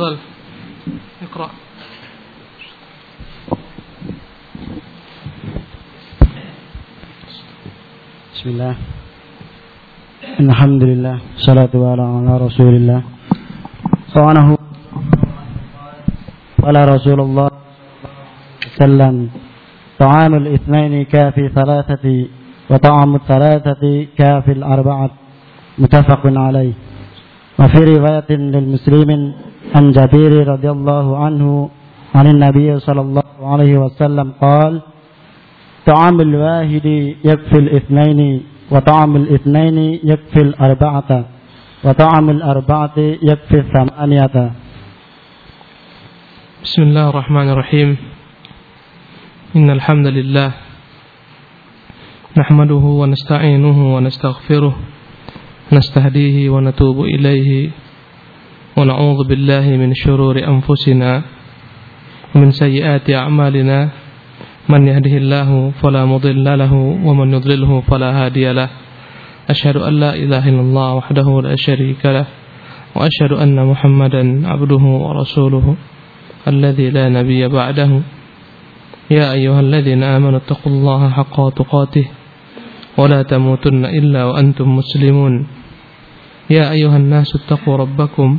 تفضل. اقرأ. بسم الله. الحمد لله الصلاة على رسول الله. سبحانه قال رسول الله وسلم. طعام الإثنين كافي ثلاثة وطعام الثلاثة كافي الأربعة متفق عليه. وفي رواية للمسلم عن جبير رضي الله عنه عن النبي صلى الله عليه وسلم قال طعام الواحد يكفي الاثنين وطعام الاثنين يكفي الأربعة وطعام الأربعة يكفي الثمانية. بسم الله الرحمن الرحيم. إن الحمد لله نحمده ونستعينه ونستغفره نستهديه ونتوب إليه ونعوذ بالله من شرور أنفسنا ومن سيئات أعمالنا. من يهده الله فلا مضل له ومن يضلله فلا هادي له. أشهد أن لا إله إلا الله وحده لا شريك له وأشهد أن محمدا عبده ورسوله الذي لا نبي بعده. يا أيها الذين آمنوا اتقوا الله حق تقاته ولا تموتن إلا وأنتم مسلمون. يا أيها الناس اتقوا ربكم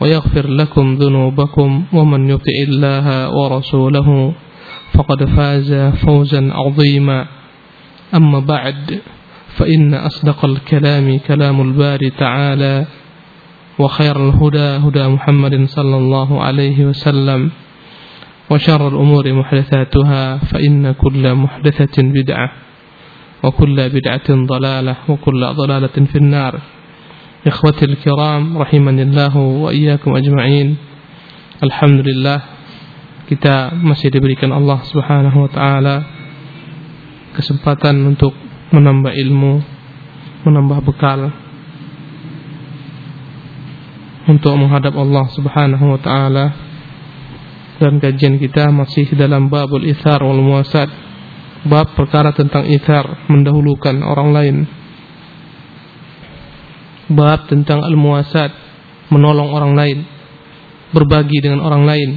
ويغفر لكم ذنوبكم ومن يطع الله ورسوله فقد فاز فوزا عظيما. أما بعد فإن أصدق الكلام كلام الباري تعالى وخير الهدى هدى محمد صلى الله عليه وسلم وشر الأمور محدثاتها فإن كل محدثة بدعة وكل بدعة ضلالة وكل ضلالة في النار. إخوتي الكرام رحمني الله وإياكم أجمعين الحمد لله kita masih diberikan Allah Subhanahu wa taala kesempatan untuk menambah ilmu, menambah bekal untuk menghadap Allah Subhanahu wa taala. Dan kajian kita masih dalam babul ithar wal muasad. Bab perkara tentang ithar, mendahulukan orang lain. Bab tentang al-muasad, menolong orang lain, berbagi dengan orang lain.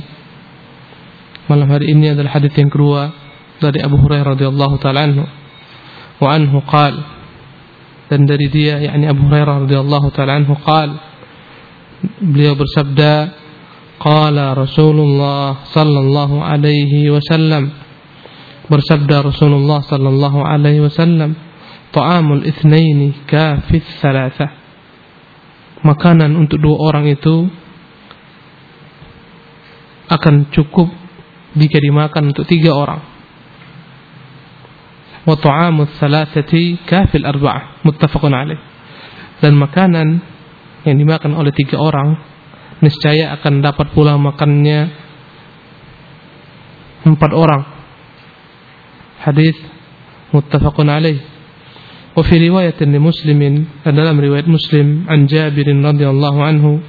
Malam hari ini adalah hadis yang kedua dari Abu Hurairah radhiyallahu taala anhu. Wa anhu qal dan dari dia yakni Abu Hurairah radhiyallahu taala anhu qal beliau bersabda qala Rasulullah sallallahu alaihi wasallam bersabda Rasulullah sallallahu alaihi wasallam ta'amul itsnaini kafis salatah makanan untuk dua orang itu akan cukup jika dimakan untuk tiga orang. Wa ta'amu kafil arba'ah muttafaqun alaih. Dan makanan yang dimakan oleh tiga orang niscaya akan dapat pula makannya empat orang. Hadis muttafaqun alaih. Fi riwayatin li Muslimin dalam riwayat Muslim an Jabir radhiyallahu anhu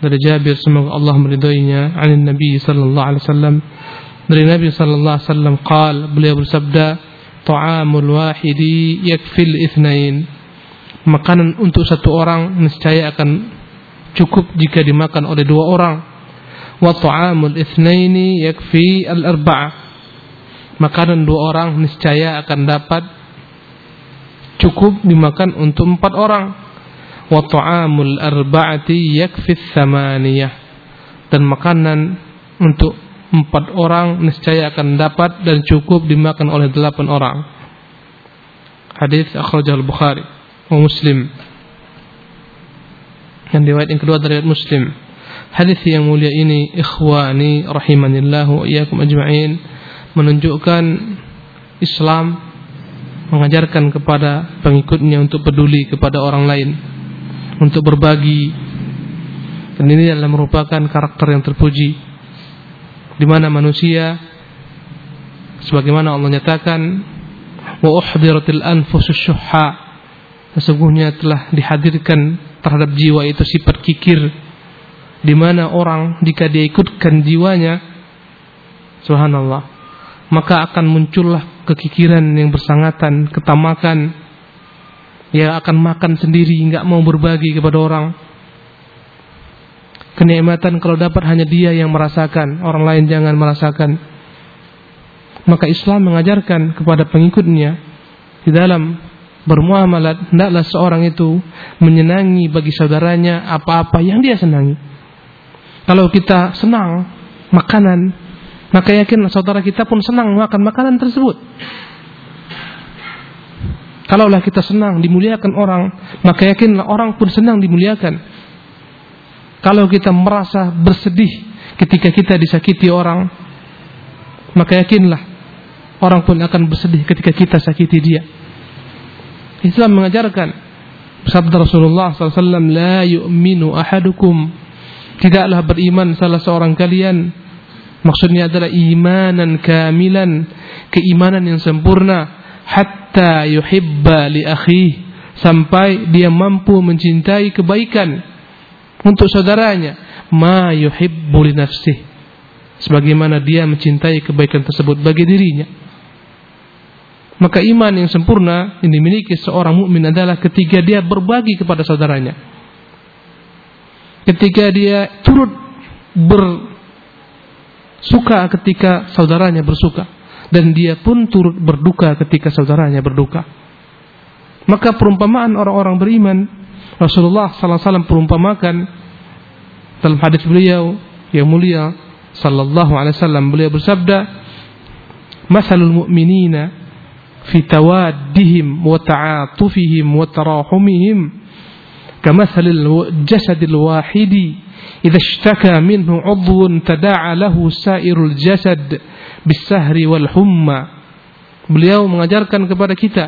dari Jabir semoga Allah meridhoinya an Nabi sallallahu alaihi wasallam. Dari Nabi sallallahu alaihi wasallam qal beliau bersabda ta'amul wahidi yakfil itsnain makanan untuk satu orang niscaya akan cukup jika dimakan oleh dua orang. Wa ta'amul itsnaini yakfi al arba'ah makanan dua orang niscaya akan dapat cukup dimakan untuk empat orang wa ta'amul arba'ati yakfi tsamaniyah dan makanan untuk empat orang niscaya akan dapat dan cukup dimakan oleh delapan orang. Hadis akhrajah al-Bukhari wa Muslim. Yang riwayat yang kedua dari Muslim. Hadis yang mulia ini ikhwani rahimanillah wa iyyakum ajma'in menunjukkan Islam mengajarkan kepada pengikutnya untuk peduli kepada orang lain, untuk berbagi. Dan ini adalah merupakan karakter yang terpuji di mana manusia sebagaimana Allah nyatakan wa uhdiratil anfusus syuhha sesungguhnya telah dihadirkan terhadap jiwa itu sifat kikir di mana orang jika dia ikutkan jiwanya subhanallah maka akan muncullah kekikiran yang bersangatan ketamakan ia akan makan sendiri nggak mau berbagi kepada orang kenikmatan kalau dapat hanya dia yang merasakan, orang lain jangan merasakan. Maka Islam mengajarkan kepada pengikutnya di dalam bermuamalat hendaklah seorang itu menyenangi bagi saudaranya apa-apa yang dia senangi. Kalau kita senang makanan, maka yakinlah saudara kita pun senang makan makanan tersebut. Kalaulah kita senang dimuliakan orang, maka yakinlah orang pun senang dimuliakan. Kalau kita merasa bersedih ketika kita disakiti orang, maka yakinlah orang pun akan bersedih ketika kita sakiti dia. Islam mengajarkan sabda Rasulullah SAW, la yu'minu ahadukum tidaklah beriman salah seorang kalian. Maksudnya adalah imanan kamilan, keimanan yang sempurna. Hatta yuhibba li akhihi sampai dia mampu mencintai kebaikan untuk saudaranya. Ma yuhibbu li nafsih sebagaimana dia mencintai kebaikan tersebut bagi dirinya. Maka iman yang sempurna yang dimiliki seorang mukmin adalah ketika dia berbagi kepada saudaranya. Ketika dia turut bersuka ketika saudaranya bersuka. Dan dia pun turut berduka ketika saudaranya berduka. Maka perumpamaan orang-orang beriman Rasulullah SAW perumpamakan dalam hadis beliau yang mulia sallallahu alaihi wasallam beliau bersabda masalul mu'minina fi tawaddihim wa ta'atufihim wa tarahumihim kamathalil jasadil wahidi ishtaka minhu 'udwun tada'a lahu sa'irul jasad bisahri wal humma beliau mengajarkan kepada kita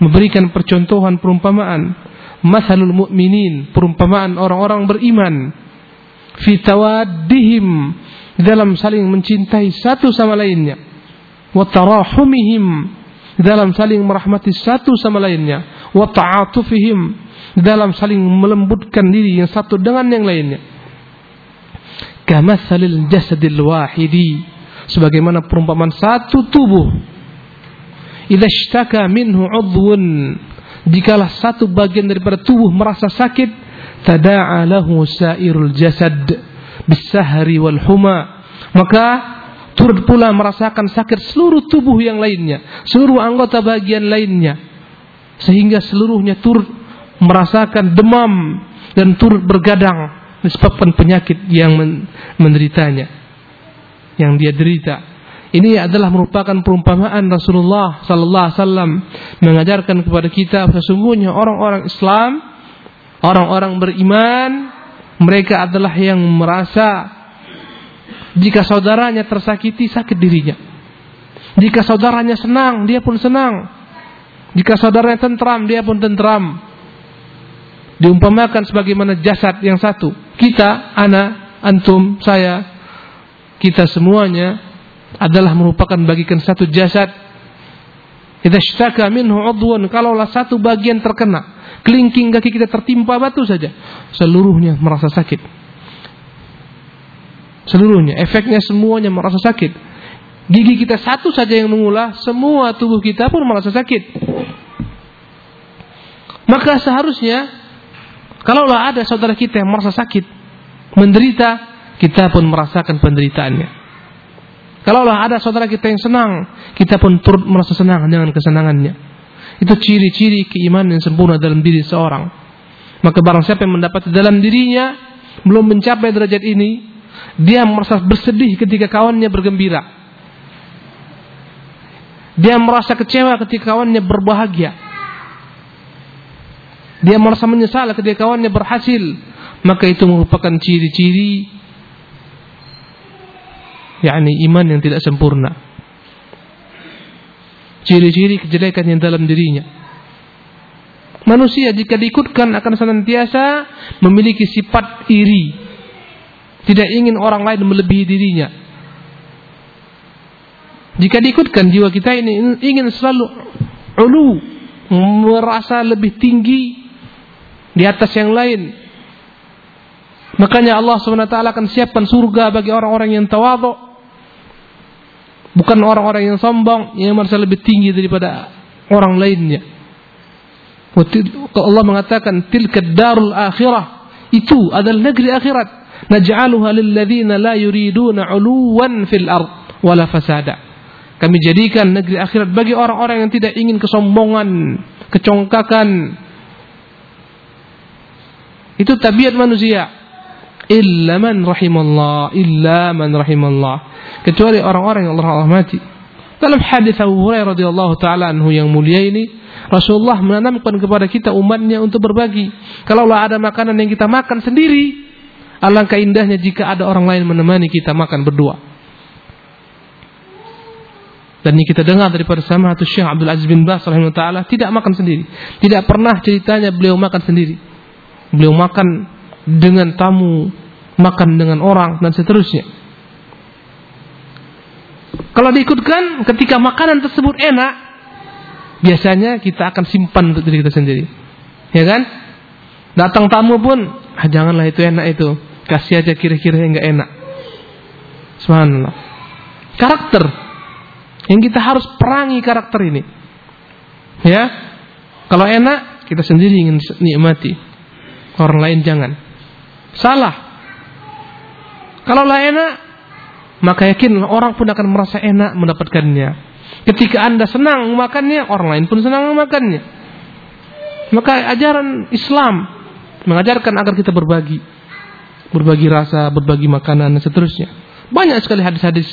memberikan percontohan perumpamaan. Masalul mu'minin perumpamaan orang-orang beriman. Fi tawaddihim dalam saling mencintai satu sama lainnya. Wa tarahumihim dalam saling merahmati satu sama lainnya. Wa ta'atufihim dalam saling melembutkan diri yang satu dengan yang lainnya kamatsalil jasadil wahidi sebagaimana perumpamaan satu tubuh idza ishtaka minhu 'udwun Jikalah satu bagian daripada tubuh merasa sakit, tada'a lahu sairul jasad bisahri wal huma. Maka turut pula merasakan sakit seluruh tubuh yang lainnya, seluruh anggota bagian lainnya. Sehingga seluruhnya turut merasakan demam dan turut bergadang disebabkan penyakit yang menderitanya. Yang dia derita. Ini adalah merupakan perumpamaan Rasulullah sallallahu alaihi wasallam mengajarkan kepada kita sesungguhnya orang-orang Islam, orang-orang beriman, mereka adalah yang merasa jika saudaranya tersakiti sakit dirinya. Jika saudaranya senang, dia pun senang. Jika saudaranya tentram, dia pun tentram. Diumpamakan sebagaimana jasad yang satu. Kita, ana, antum, saya, kita semuanya adalah merupakan bagikan satu jasad. Idza minhu udwan, kalaulah satu bagian terkena, kelingking kaki kita tertimpa batu saja, seluruhnya merasa sakit. Seluruhnya, efeknya semuanya merasa sakit. Gigi kita satu saja yang mengulah, semua tubuh kita pun merasa sakit. Maka seharusnya, kalaulah ada saudara kita yang merasa sakit, menderita, kita pun merasakan penderitaannya. Kalaulah ada saudara kita yang senang, kita pun turut merasa senang dengan kesenangannya. Itu ciri-ciri keimanan yang sempurna dalam diri seorang. Maka barang siapa yang mendapat dalam dirinya belum mencapai derajat ini, dia merasa bersedih ketika kawannya bergembira. Dia merasa kecewa ketika kawannya berbahagia. Dia merasa menyesal ketika kawannya berhasil maka itu merupakan ciri-ciri yakni iman yang tidak sempurna. Ciri-ciri kejelekan yang dalam dirinya. Manusia jika diikutkan akan senantiasa memiliki sifat iri. Tidak ingin orang lain melebihi dirinya. Jika diikutkan jiwa kita ini ingin selalu ulu, merasa lebih tinggi di atas yang lain. Makanya Allah SWT akan siapkan surga bagi orang-orang yang tawadhu Bukan orang-orang yang sombong yang merasa lebih tinggi daripada orang lainnya. Allah mengatakan tilka darul akhirah itu adalah negeri akhirat. Naj'aluha lil ladzina la yuriduna 'uluwan fil ard wala fasada. Kami jadikan negeri akhirat bagi orang-orang yang tidak ingin kesombongan, kecongkakan. Itu tabiat manusia. Illa man rahimallah, illa man rahimallah kecuali orang-orang yang Allah rahmati. Dalam hadis Abu Hurairah radhiyallahu taala anhu yang mulia ini, Rasulullah menanamkan kepada kita umatnya untuk berbagi. Kalau ada makanan yang kita makan sendiri, alangkah indahnya jika ada orang lain menemani kita makan berdua. Dan ini kita dengar daripada sama atau Syekh Abdul Aziz bin Bas taala tidak makan sendiri. Tidak pernah ceritanya beliau makan sendiri. Beliau makan dengan tamu, makan dengan orang dan seterusnya. Kalau diikutkan ketika makanan tersebut enak, biasanya kita akan simpan untuk diri kita sendiri. Ya kan? Datang tamu pun, ah, janganlah itu enak itu. Kasih aja kira-kira yang enggak enak. Subhanallah. Karakter yang kita harus perangi karakter ini. Ya. Kalau enak, kita sendiri ingin nikmati. Orang lain jangan. Salah. Kalau lah enak, maka yakin orang pun akan merasa enak mendapatkannya. Ketika Anda senang memakannya, orang lain pun senang memakannya. Maka ajaran Islam mengajarkan agar kita berbagi. Berbagi rasa, berbagi makanan dan seterusnya. Banyak sekali hadis-hadis.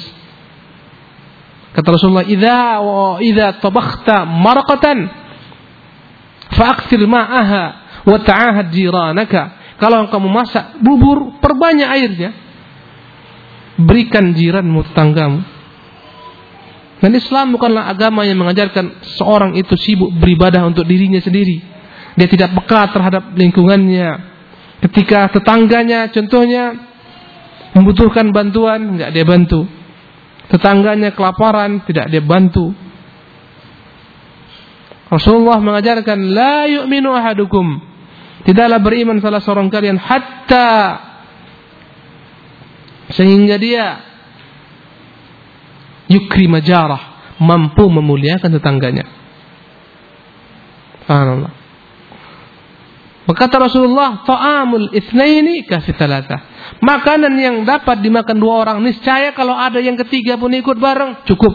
Kata Rasulullah, "Idza wa idza tabakhta maraqatan fa'akthir ma'aha wa ta'ahad jiranaka." Kalau kamu masak bubur, perbanyak airnya berikan jiranmu tetanggamu. Dan Islam bukanlah agama yang mengajarkan seorang itu sibuk beribadah untuk dirinya sendiri. Dia tidak peka terhadap lingkungannya. Ketika tetangganya contohnya membutuhkan bantuan, tidak dia bantu. Tetangganya kelaparan, tidak dia bantu. Rasulullah mengajarkan la yu'minu ahadukum. Tidaklah beriman salah seorang kalian hatta sehingga dia yukri majarah mampu memuliakan tetangganya. Subhanallah. Berkata Rasulullah, "Ta'amul itsnaini kafi Makanan yang dapat dimakan dua orang niscaya kalau ada yang ketiga pun ikut bareng cukup.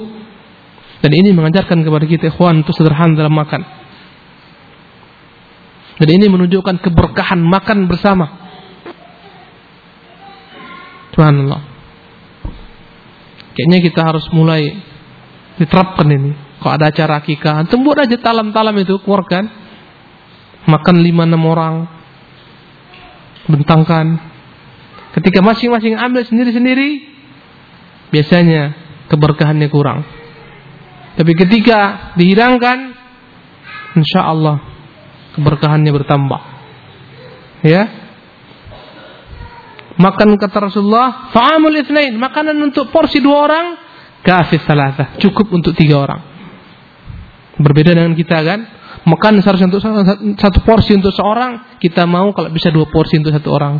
Dan ini mengajarkan kepada kita ikhwan untuk sederhana dalam makan. Dan ini menunjukkan keberkahan makan bersama. Subhanallah. Kayaknya kita harus mulai diterapkan ini. Kalau ada acara akikah, buat aja talam-talam itu keluarkan. Makan lima enam orang. Bentangkan. Ketika masing-masing ambil sendiri-sendiri, biasanya keberkahannya kurang. Tapi ketika dihilangkan, insya Allah keberkahannya bertambah. Ya, Makan kata Rasulullah, fa'amul itsnain, makanan untuk porsi dua orang, kasih salasa, cukup untuk tiga orang. Berbeda dengan kita kan, makan seharusnya untuk satu porsi untuk seorang, kita mau kalau bisa dua porsi untuk satu orang.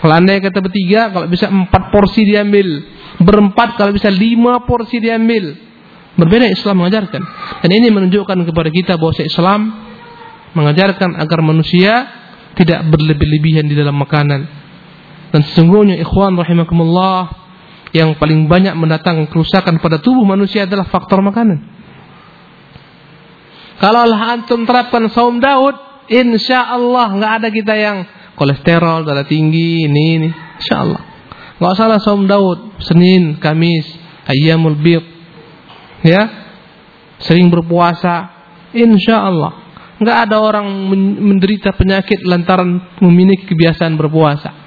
Kalau anda kata bertiga, kalau bisa empat porsi diambil. Berempat kalau bisa lima porsi diambil. Berbeda Islam mengajarkan. Dan ini menunjukkan kepada kita bahwa Islam mengajarkan agar manusia tidak berlebih-lebihan di dalam makanan dan sesungguhnya ikhwan rahimakumullah yang paling banyak mendatangkan kerusakan pada tubuh manusia adalah faktor makanan. Kalau Allah antum terapkan saum Daud, insya Allah nggak ada kita yang kolesterol, darah tinggi, ini ini, insya Allah. Nggak usah lah saum Daud, Senin, Kamis, Ayyamul Bid, ya, sering berpuasa, insya Allah. Nggak ada orang menderita penyakit lantaran memiliki kebiasaan berpuasa.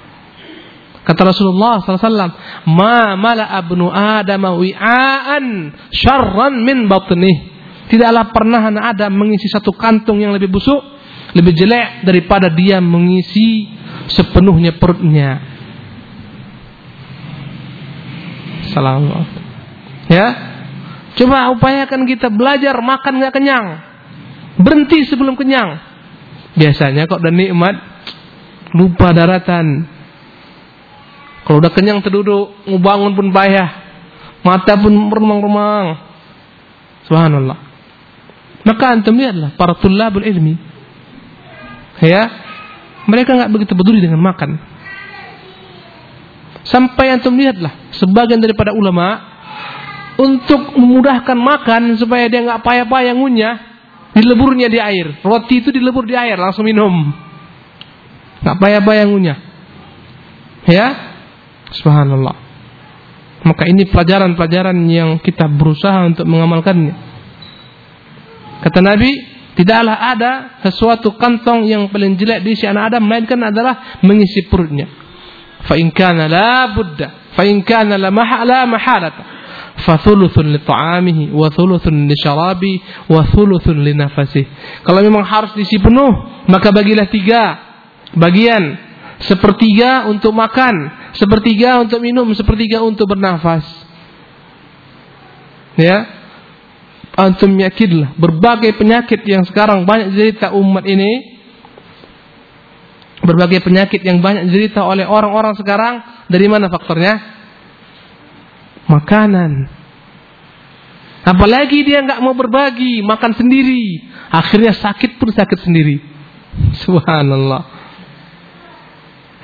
Kata Rasulullah SAW, Ma mala abnu Adam wi'aan syarran min batnih. Tidaklah pernah anak Adam mengisi satu kantung yang lebih busuk, lebih jelek daripada dia mengisi sepenuhnya perutnya. Salam. Ya, coba upayakan kita belajar makan nggak kenyang, berhenti sebelum kenyang. Biasanya kok udah nikmat, lupa daratan, kalau udah kenyang terduduk, mau bangun pun payah. Mata pun remang-remang. Subhanallah. Maka antum lihatlah para tulabul ilmi. Ya. Mereka nggak begitu peduli dengan makan. Sampai antum lihatlah sebagian daripada ulama untuk memudahkan makan supaya dia nggak payah-payah ngunyah, dileburnya di air. Roti itu dilebur di air langsung minum. Nggak payah-payah ngunyah. Ya, Subhanallah. Maka ini pelajaran-pelajaran yang kita berusaha untuk mengamalkannya. Kata Nabi, tidaklah ada sesuatu kantong yang paling jelek di si anak Adam melainkan adalah mengisi perutnya. Fa in kana la budda, fa in kana la mahala mahalata. Fa thuluthun li ta'amihi wa wa. Kalau memang harus diisi penuh, maka bagilah tiga bagian sepertiga untuk makan, sepertiga untuk minum, sepertiga untuk bernafas. Ya, antum yakinlah berbagai penyakit yang sekarang banyak cerita umat ini, berbagai penyakit yang banyak cerita oleh orang-orang sekarang, dari mana faktornya? Makanan. Apalagi dia nggak mau berbagi, makan sendiri, akhirnya sakit pun sakit sendiri. Subhanallah.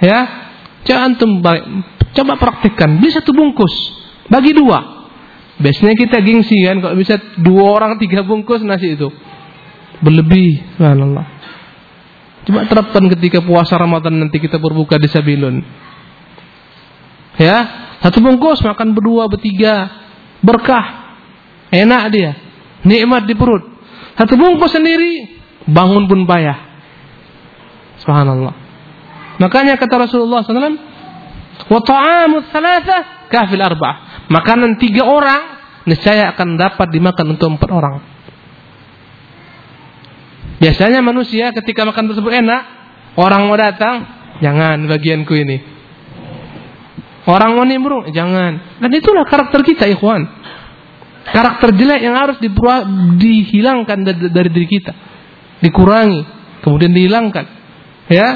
Ya, coba antum coba praktekkan. Beli satu bungkus, bagi dua. Biasanya kita gengsi kan kalau bisa dua orang tiga bungkus nasi itu berlebih, subhanallah. Coba terapkan ketika puasa Ramadan nanti kita berbuka di Sabilun. Ya, satu bungkus makan berdua, bertiga, berkah, enak dia, nikmat di perut. Satu bungkus sendiri, bangun pun payah. Subhanallah. Makanya kata Rasulullah SAW, wa ta'amu thalatha kafil arba'ah. Makanan tiga orang niscaya akan dapat dimakan untuk empat orang. Biasanya manusia ketika makan tersebut enak, orang mau datang, jangan bagianku ini. Orang mau nimbrung, jangan. Dan itulah karakter kita, ikhwan. Karakter jelek yang harus dihilangkan dari diri kita. Dikurangi, kemudian dihilangkan. Ya,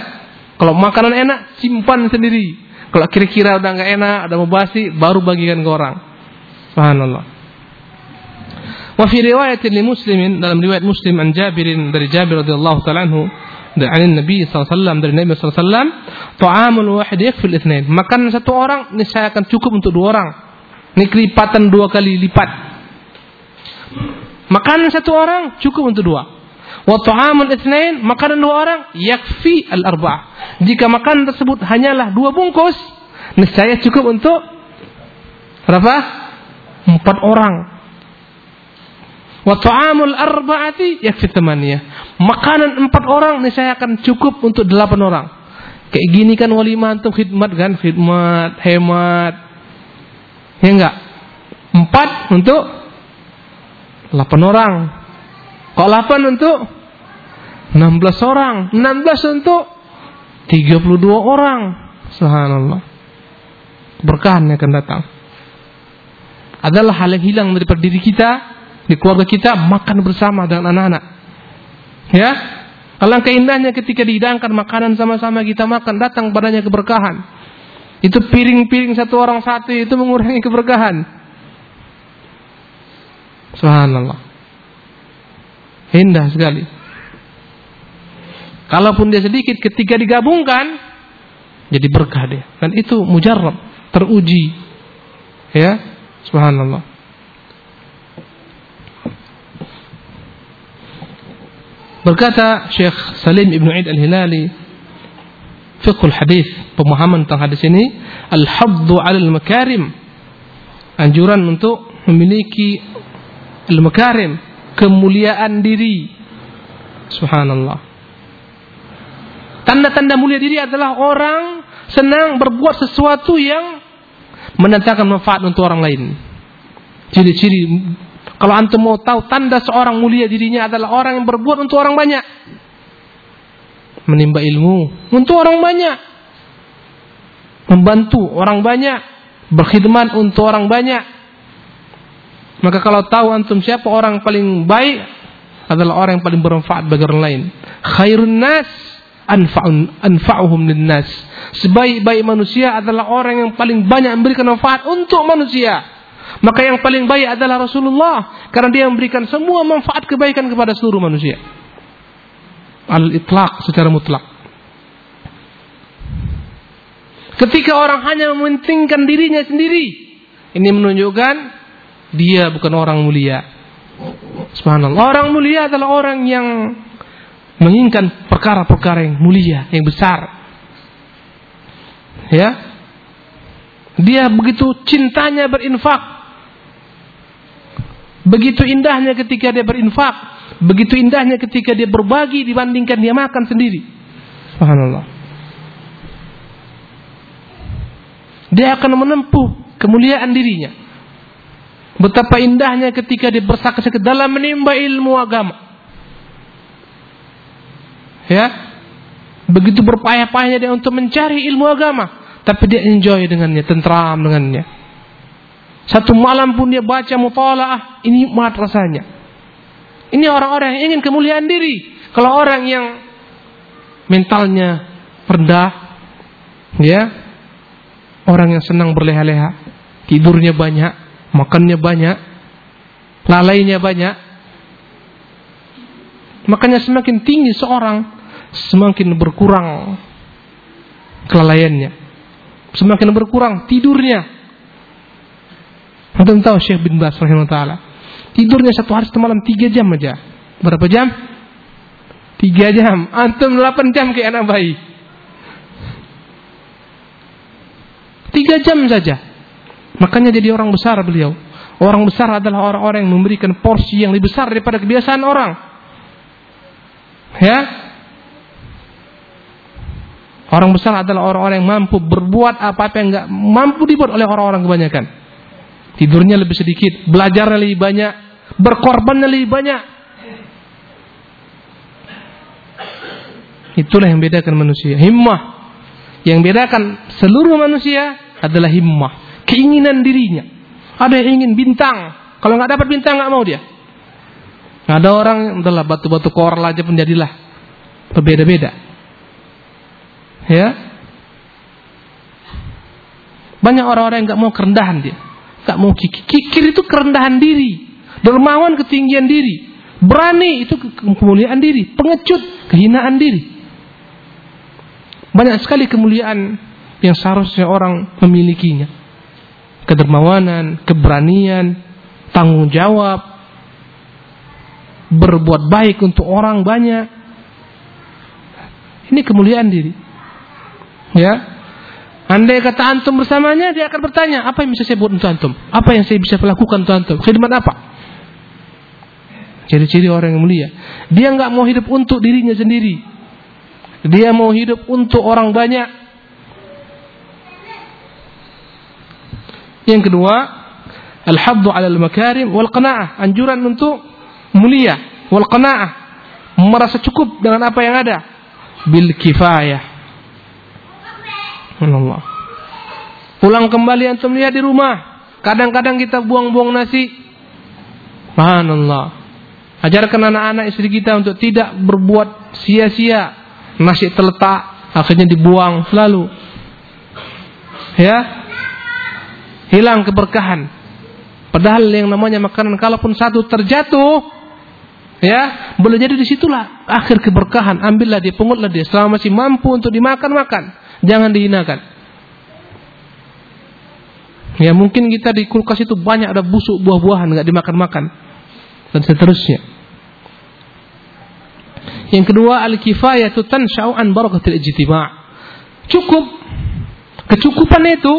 kalau makanan enak, simpan sendiri. Kalau kira-kira udah nggak enak, udah mau basi, baru bagikan ke orang. Subhanallah. Wa fi riwayat li Muslimin dalam riwayat Muslim an Jabirin dari Jabir radhiyallahu taala anhu dari Nabi SAW dari Nabi SAW ta'amul wahid yakfil itsnain makan satu orang ini saya akan cukup untuk dua orang ini kelipatan dua kali lipat makan satu orang cukup untuk dua Wa ta'amul itsnain, makanan dua orang yakfi al-arba'ah. Jika makanan tersebut hanyalah dua bungkus, niscaya cukup untuk berapa? Empat orang. Wa ta'amul arba'ati yakfi thamaniyah. Makanan empat orang niscaya akan cukup untuk delapan orang. Kayak gini kan walimah antum khidmat kan, khidmat, hemat. Ya enggak? Empat untuk delapan orang. Kalau delapan untuk 16 orang, 16 untuk 32 orang. Subhanallah. Berkahan akan datang. Adalah hal yang hilang daripada diri kita, di keluarga kita, makan bersama dengan anak-anak. Ya, Alangkah indahnya ketika dihidangkan makanan sama-sama kita makan, datang padanya keberkahan. Itu piring-piring satu orang satu itu mengurangi keberkahan. Subhanallah. Indah sekali. Kalaupun dia sedikit ketika digabungkan jadi berkah dia. Dan itu mujarrab, teruji. Ya, subhanallah. Berkata Syekh Salim Ibn Aid Al-Hilali Fiqhul Hadis Pemahaman tentang hadis ini Al-Haddu al-Makarim Anjuran untuk memiliki Al-Makarim Kemuliaan diri Subhanallah. Tanda-tanda mulia diri adalah orang senang berbuat sesuatu yang mendatangkan manfaat untuk orang lain. Ciri-ciri kalau antum mau tahu tanda seorang mulia dirinya adalah orang yang berbuat untuk orang banyak. Menimba ilmu untuk orang banyak. Membantu orang banyak, berkhidmat untuk orang banyak. Maka kalau tahu antum siapa orang paling baik adalah orang yang paling bermanfaat bagi orang lain. Khairun nas anfa'un anfa'uhum linnas. Sebaik-baik manusia adalah orang yang paling banyak memberikan manfaat untuk manusia. Maka yang paling baik adalah Rasulullah karena dia memberikan semua manfaat kebaikan kepada seluruh manusia. Al-itlaq secara mutlak. Ketika orang hanya mementingkan dirinya sendiri, ini menunjukkan dia bukan orang mulia. Subhanallah. Orang mulia adalah orang yang menginginkan perkara-perkara yang mulia, yang besar. Ya. Dia begitu cintanya berinfak. Begitu indahnya ketika dia berinfak, begitu indahnya ketika dia berbagi dibandingkan dia makan sendiri. Subhanallah. Dia akan menempuh kemuliaan dirinya. Betapa indahnya ketika dia bersaksi dalam menimba ilmu agama. Ya. Begitu berpayah-payahnya dia untuk mencari ilmu agama, tapi dia enjoy dengannya, tentram dengannya. Satu malam pun dia baca mutalaah, ini mat rasanya. Ini orang-orang yang ingin kemuliaan diri. Kalau orang yang mentalnya rendah, ya, orang yang senang berleha-leha, tidurnya banyak, makannya banyak, lalainya banyak, makanya semakin tinggi seorang semakin berkurang kelalaiannya. Semakin berkurang tidurnya. Anda tahu Syekh bin Bas rahimahullah Tidurnya satu hari satu malam tiga jam aja. Berapa jam? Tiga jam. Antum delapan jam kayak anak bayi. Tiga jam saja. Makanya jadi orang besar beliau. Orang besar adalah orang-orang yang memberikan porsi yang lebih besar daripada kebiasaan orang. Ya, Orang besar adalah orang-orang yang mampu berbuat apa-apa yang nggak mampu dibuat oleh orang-orang kebanyakan. Tidurnya lebih sedikit, belajarnya lebih banyak, berkorbannya lebih banyak. Itulah yang bedakan manusia. Himmah. Yang bedakan seluruh manusia adalah himmah. Keinginan dirinya. Ada yang ingin bintang. Kalau nggak dapat bintang nggak mau dia. Ada orang, adalah batu-batu koral aja pun jadilah. Berbeda-beda. Ya. Banyak orang-orang yang nggak mau kerendahan dia. Nggak mau kikir. Kikir itu kerendahan diri. Dermawan ketinggian diri. Berani itu kemuliaan diri. Pengecut kehinaan diri. Banyak sekali kemuliaan yang seharusnya orang memilikinya. Kedermawanan, keberanian, tanggung jawab, berbuat baik untuk orang banyak. Ini kemuliaan diri. Ya. Andai kata antum bersamanya, dia akan bertanya, apa yang bisa saya buat untuk antum? Apa yang saya bisa lakukan untuk antum? Khidmat apa? Ciri-ciri orang yang mulia. Dia nggak mau hidup untuk dirinya sendiri. Dia mau hidup untuk orang banyak. Yang kedua, al-haddu 'ala al-makarim wal qana'ah, anjuran untuk mulia wal qana'ah, merasa cukup dengan apa yang ada bil kifayah Allah. Pulang kembali antum lihat di rumah. Kadang-kadang kita buang-buang nasi. Subhanallah. Ajarkan anak-anak istri kita untuk tidak berbuat sia-sia. Nasi terletak, akhirnya dibuang selalu. Ya. Hilang keberkahan. Padahal yang namanya makanan kalaupun satu terjatuh, ya boleh jadi di situlah akhir keberkahan. Ambillah dia, pungutlah dia. Selama masih mampu untuk dimakan makan. Jangan dihinakan. Ya mungkin kita di kulkas itu banyak ada busuk buah-buahan nggak dimakan-makan dan seterusnya. Yang kedua al-kifayatu tansha'u an barakatil ijtima'. Cukup. Kecukupan itu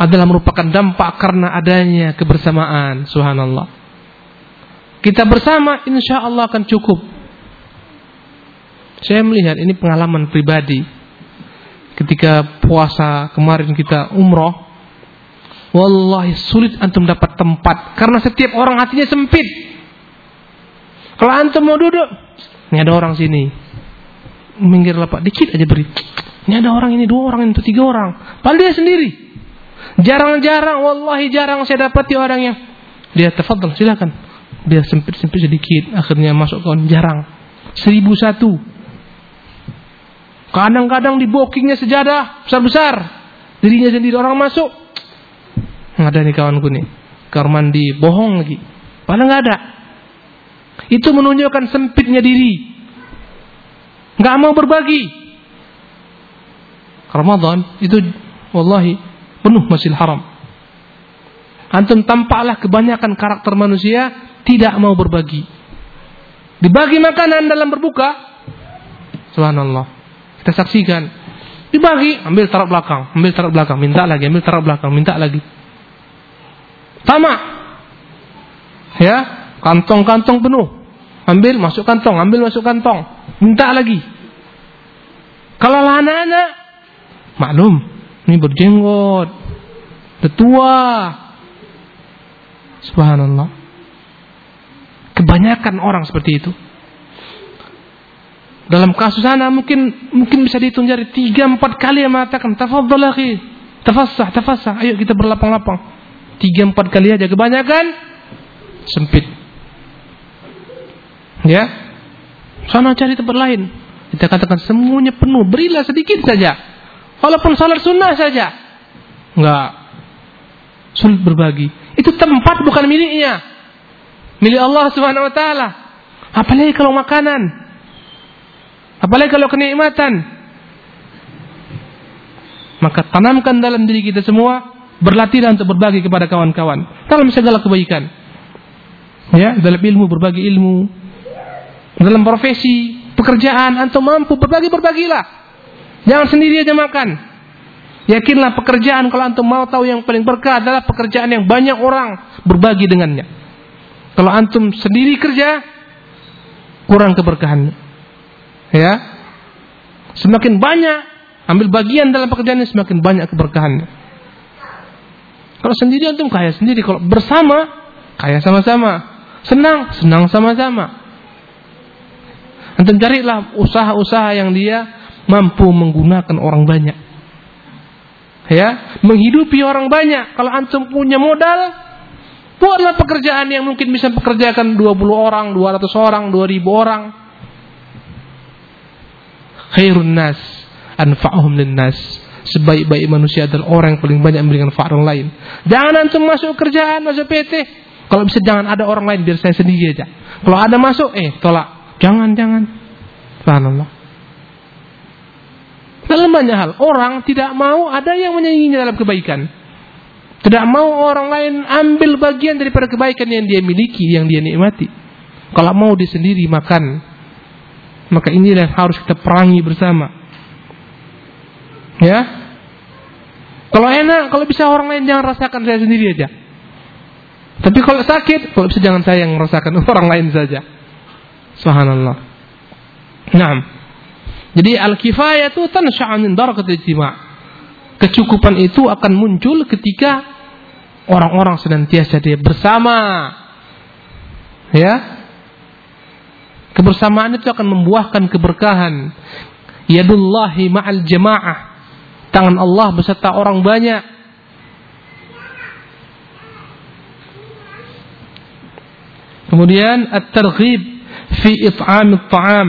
adalah merupakan dampak karena adanya kebersamaan. Subhanallah. Kita bersama insya Allah akan cukup. Saya melihat ini pengalaman pribadi. Ketika puasa kemarin kita umroh, wallahi sulit antum dapat tempat karena setiap orang hatinya sempit. Kalau antum mau duduk, ini ada orang sini. Minggir pak, dikit aja beri. Ini ada orang ini dua orang itu tiga orang. Padahal dia sendiri. Jarang-jarang, wallahi jarang saya dapati orang yang dia tafadhal silakan. Dia sempit-sempit sedikit, akhirnya masuk kawan jarang. Seribu satu. Kadang-kadang di bookingnya sejadah besar-besar. Dirinya sendiri orang masuk. Nggak ada nih kawanku nih. Kamar mandi bohong lagi. Padahal nggak ada. Itu menunjukkan sempitnya diri. Nggak mau berbagi. Ramadan itu wallahi penuh masjid haram. Antum tampaklah kebanyakan karakter manusia tidak mau berbagi. Dibagi makanan dalam berbuka, subhanallah. Kita saksikan. Dibagi, ambil taruh belakang, ambil taruh belakang, minta lagi, ambil taruh belakang, minta lagi. Tamak. Ya, kantong-kantong penuh. Ambil, masuk kantong, ambil, masuk kantong. Minta lagi. Kalau anak-anak, maklum, ini berjenggot, tetua. Subhanallah. Kebanyakan orang seperti itu. Dalam kasus sana mungkin mungkin bisa dihitung jari tiga empat kali yang mengatakan tafadhal akhi, tafassah, tafassah, ayo kita berlapang-lapang. Tiga empat kali aja kebanyakan sempit. Ya, sana cari tempat lain. Kita katakan semuanya penuh, berilah sedikit saja. Walaupun salat sunnah saja. Enggak. Sulit berbagi. Itu tempat bukan miliknya. Milik Allah Subhanahu wa taala. Apalagi kalau makanan. Apalagi kalau kenikmatan. Maka tanamkan dalam diri kita semua berlatihlah untuk berbagi kepada kawan-kawan dalam segala kebaikan. Ya, dalam ilmu berbagi ilmu. Dalam profesi, pekerjaan antum mampu berbagi berbagilah. Jangan sendiri aja makan. Yakinlah pekerjaan kalau antum mau tahu yang paling berkah adalah pekerjaan yang banyak orang berbagi dengannya. Kalau antum sendiri kerja kurang keberkahannya. Ya. Semakin banyak ambil bagian dalam pekerjaan ini semakin banyak keberkahannya. Kalau sendiri antum kaya sendiri, kalau bersama kaya sama-sama. Senang, senang sama-sama. Antum carilah usaha-usaha yang dia mampu menggunakan orang banyak. Ya, menghidupi orang banyak. Kalau antum punya modal, buatlah pekerjaan yang mungkin bisa pekerjakan 20 orang, 200 orang, 2000 orang khairun nas anfa'uhum linnas sebaik-baik manusia adalah orang yang paling banyak memberikan manfaat orang lain. Jangan antum masuk kerjaan masuk PT kalau bisa jangan ada orang lain biar saya sendiri aja. Kalau ada masuk eh tolak. Jangan jangan. Subhanallah. Dalam banyak hal orang tidak mau ada yang menyainginya dalam kebaikan. Tidak mau orang lain ambil bagian daripada kebaikan yang dia miliki yang dia nikmati. Kalau mau dia sendiri makan maka inilah yang harus kita perangi bersama. Ya. Kalau enak, kalau bisa orang lain jangan rasakan saya sendiri aja. Tapi kalau sakit, kalau bisa jangan saya yang merasakan orang lain saja. Subhanallah. Nah. Jadi al-kifayah itu tansha'an min darakat ijtima'. Kecukupan itu akan muncul ketika orang-orang senantiasa dia bersama. Ya, Kebersamaan itu akan membuahkan keberkahan. Yadullahi ma'al jamaah. Tangan Allah beserta orang banyak. Kemudian at-targhib fi it'am at-ta'am.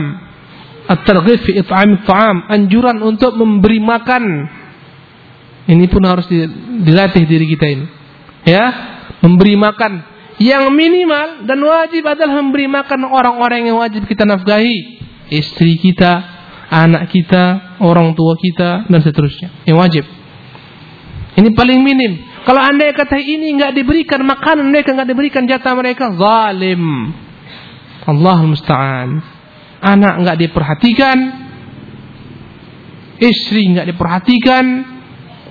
At-targhib fi it'am at-ta'am, anjuran untuk memberi makan. Ini pun harus dilatih diri kita ini. Ya, memberi makan yang minimal dan wajib adalah memberi makan orang-orang yang wajib kita nafkahi. Istri kita, anak kita, orang tua kita, dan seterusnya. Yang wajib. Ini paling minim. Kalau anda kata ini nggak diberikan makanan mereka nggak diberikan jatah mereka, zalim. Allah musta'an. Anak nggak diperhatikan, istri nggak diperhatikan,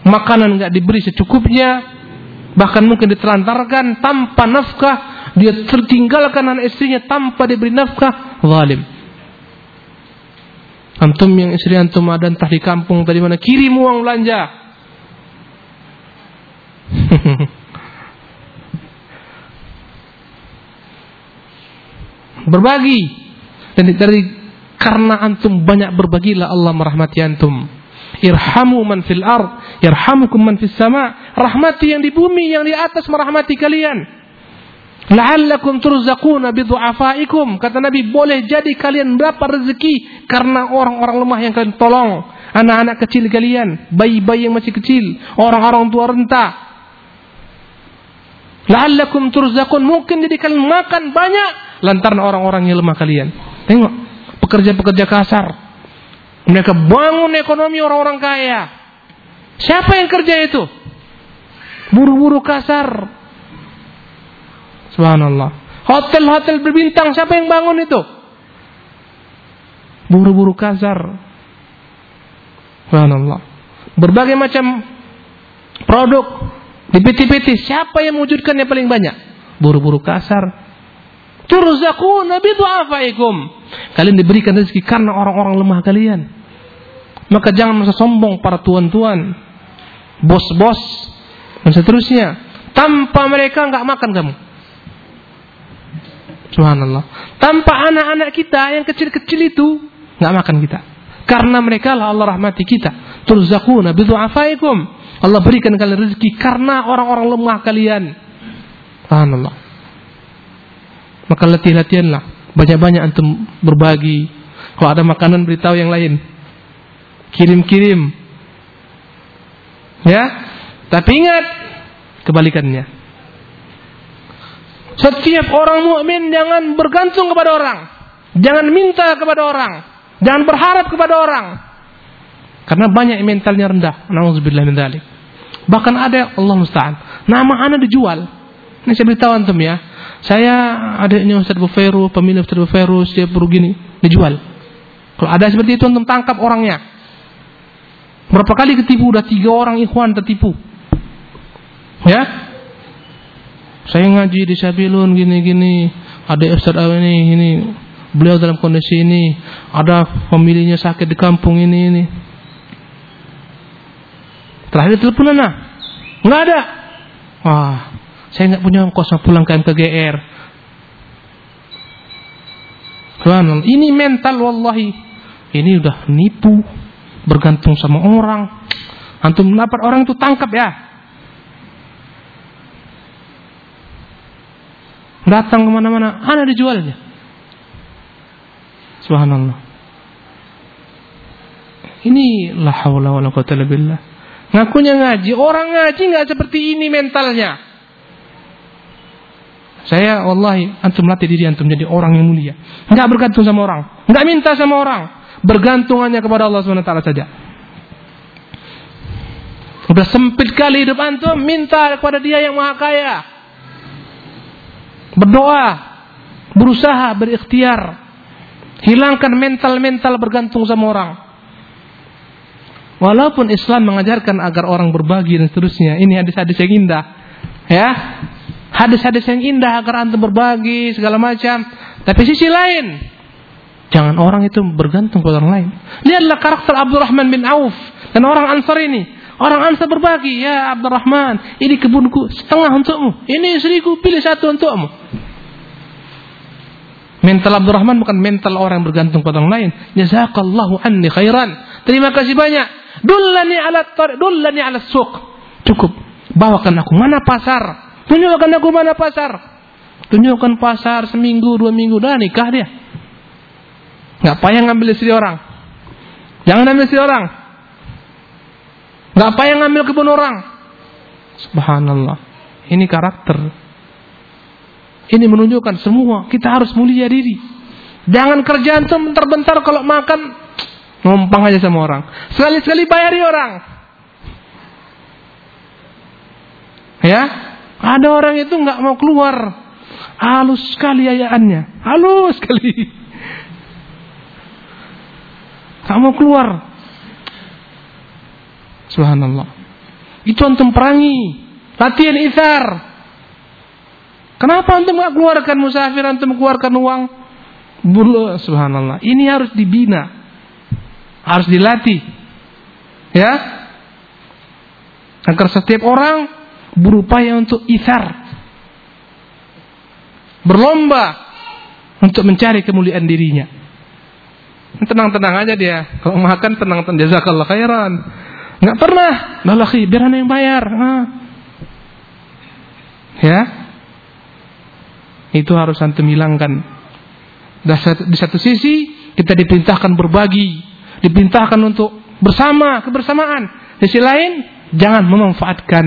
makanan nggak diberi secukupnya, bahkan mungkin ditelantarkan tanpa nafkah, dia tertinggalkan anak istrinya tanpa diberi nafkah, zalim. Antum yang istri antum ada entah di kampung tadi mana kirim uang belanja. berbagi dan dari karena antum banyak berbagilah Allah merahmati antum. Irhamu man fil ard, yarhamukum man fis sama. Rahmati yang di bumi, yang di atas merahmati kalian. La'allakum turzaquna bidu'afaikum. Kata Nabi, boleh jadi kalian berapa rezeki karena orang-orang lemah yang kalian tolong. Anak-anak kecil kalian, bayi-bayi yang masih kecil, orang-orang tua renta. La'allakum turzaqun. Mungkin jadi kalian makan banyak lantaran orang-orang yang lemah kalian. Tengok, pekerja-pekerja kasar. Mereka bangun ekonomi orang-orang kaya. Siapa yang kerja itu? Buru-buru kasar, Subhanallah. Hotel-hotel berbintang siapa yang bangun itu? Buru-buru kasar. Subhanallah. Berbagai macam produk di PT-PT siapa yang mewujudkan yang paling banyak? Buru-buru kasar. Turzaquna bi du'afaikum. Kalian diberikan rezeki karena orang-orang lemah kalian. Maka jangan merasa sombong para tuan-tuan, bos-bos, dan seterusnya. Tanpa mereka nggak makan kamu. Subhanallah. Tanpa anak-anak kita yang kecil-kecil itu nggak makan kita. Karena mereka lah Allah rahmati kita. Turzakuna bidu'afaikum. Allah berikan kalian rezeki karena orang-orang lemah kalian. Subhanallah. Maka latih-latihanlah. Banyak-banyak antum berbagi. Kalau ada makanan beritahu yang lain. Kirim-kirim. Ya. Tapi ingat kebalikannya. Setiap orang mukmin jangan bergantung kepada orang. Jangan minta kepada orang. Jangan berharap kepada orang. Karena banyak mentalnya rendah. Nauzubillah min dzalik. Bahkan ada Allah musta'an. Nama anak dijual. Ini saya beritahu antum ya. Saya adiknya Ustaz Bufairu, pemilik Ustaz Bufairu, setiap gini dijual. Kalau ada seperti itu antum tangkap orangnya. Berapa kali ketipu? Udah tiga orang ikhwan tertipu. Ya, saya ngaji di Sabilun gini-gini, ada Ustaz ini ini, beliau dalam kondisi ini, ada pemilihnya sakit di kampung ini ini. Terakhir telepon mana? Enggak ada. Wah, saya nggak punya ongkos pulang ke MKGR. Subhanallah. Ini mental wallahi. Ini udah nipu, bergantung sama orang. Antum dapat orang itu tangkap ya. Datang ke mana-mana, ada dijualnya. Subhanallah. Ini la haula wala quwata illa billah. Ngakunya ngaji, orang ngaji nggak seperti ini mentalnya. Saya wallahi antum latih diri antum jadi orang yang mulia. Enggak bergantung sama orang, enggak minta sama orang, bergantung hanya kepada Allah SWT saja. Udah sempit kali hidup antum, minta kepada Dia yang Maha Kaya berdoa, berusaha, berikhtiar. Hilangkan mental-mental bergantung sama orang. Walaupun Islam mengajarkan agar orang berbagi dan seterusnya. Ini hadis-hadis yang indah. Ya. Hadis-hadis yang indah agar antum berbagi segala macam. Tapi sisi lain, jangan orang itu bergantung pada orang lain. Lihatlah karakter Abdurrahman bin Auf dan orang Ansar ini. Orang Ansar berbagi, ya Abdurrahman, ini kebunku setengah untukmu. Ini istriku, pilih satu untukmu. Mental Abdurrahman bukan mental orang yang bergantung pada orang lain. Jazakallahu anni khairan. Terima kasih banyak. Dullani ala tariq, dullani ala suq. Cukup. Bawakan aku mana pasar. Tunjukkan aku mana pasar. Tunjukkan pasar seminggu, dua minggu. Dah nikah dia. Gak payah ngambil istri orang. Jangan ambil istri orang. Gak apa yang ngambil kebun orang. Subhanallah. Ini karakter. Ini menunjukkan semua kita harus mulia diri. Jangan kerjaan tuh bentar-bentar kalau makan numpang aja sama orang. Sekali-sekali bayari orang. Ya, ada orang itu nggak mau keluar. Halus sekali ayaannya. Halus sekali. Gak mau keluar. Subhanallah. Itu antum perangi. Latihan isar. Kenapa antum nggak keluarkan musafir, antum keluarkan uang? Bulu, subhanallah. Ini harus dibina. harus dilatih. Ya. Agar setiap orang berupaya untuk isar. Berlomba untuk mencari kemuliaan dirinya. Tenang-tenang aja dia. Kalau makan tenang-tenang jazakallah khairan. Enggak pernah. Lalahi, biar yang bayar. Ah. Ya. Itu harus antum hilangkan. Di satu sisi kita diperintahkan berbagi, diperintahkan untuk bersama, kebersamaan. Di sisi lain jangan memanfaatkan.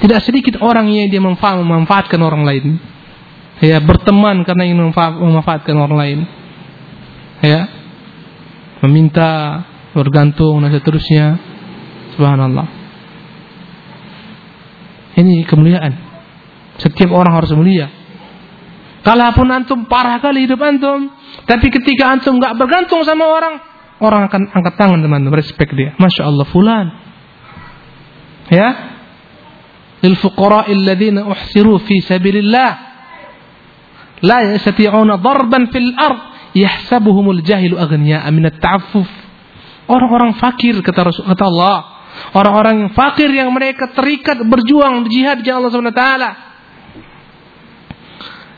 Tidak sedikit orang yang dia memanfaatkan orang lain. Ya, berteman karena ingin memanfaatkan orang lain. Ya. Meminta, bergantung dan seterusnya. Subhanallah. Ini kemuliaan. Setiap orang harus mulia. Kalaupun antum parah kali hidup antum, tapi ketika antum nggak bergantung sama orang, orang akan angkat tangan teman-teman, respect dia. Masya Allah, fulan. Ya, lil fuqara alladziina uhsiru fi sabilillah la yastati'una darban fil ard yahsabuhumul jahilu aghniya'a min at-ta'affuf. Orang-orang fakir kata Rasul kata Allah, orang-orang yang fakir yang mereka terikat berjuang jihad di Allah Subhanahu wa taala